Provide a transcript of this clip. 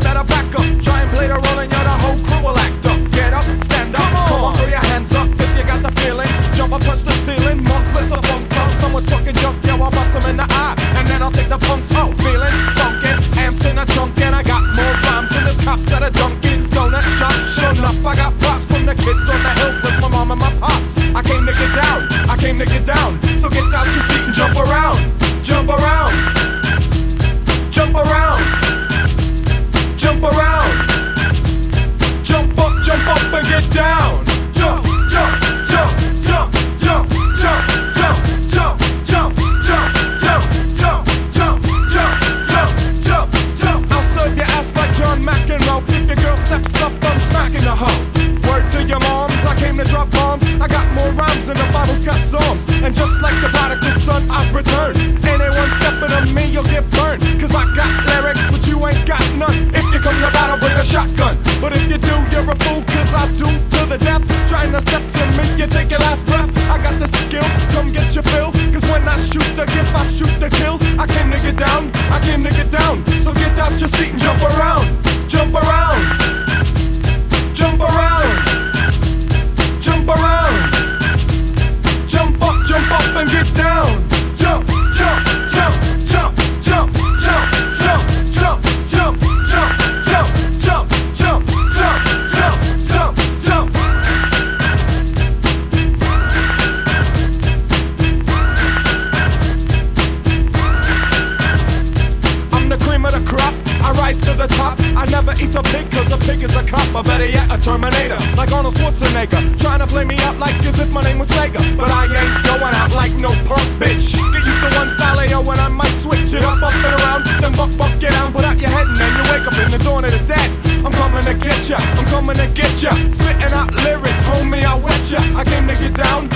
better back up. Try and play the role and you're down. Jump, jump, jump, jump, jump, jump, jump, jump, jump, jump, jump, jump, jump, jump, jump, jump, jump. I'll serve your ass like John McEnroe. If your girl steps up, I'm smacking the hoe. Word to your moms, I came to drop bombs. I got more rhymes than the Bible's got psalms. And just like the prodigal son, I've returned. Anyone stepping on me, you'll get burned. Cause I got lyrics, but you ain't got none. If you come to battle, bring a shotgun. But if you do, you're a fool, cause I do to the death. Trying to step to me, you take your last breath. I got the skill, come get your fill. Cause when I shoot the gift, I shoot the kill. I came to get down, I came to get down. So get out your seat and jump around, eat a pig cause a pig is a cop. Or better yet, a Terminator. Like Arnold Schwarzenegger. Trying to play me out like as if my name was Sega. But I ain't going out like no punk bitch. Get used to one style AO when I might switch it up, up and around. Then buck, buck, get down, put out your head and then you wake up in the dawn of the dead. I'm coming to get ya, I'm coming to get ya. Spitting out lyrics, homie, I wet ya. I came to get down,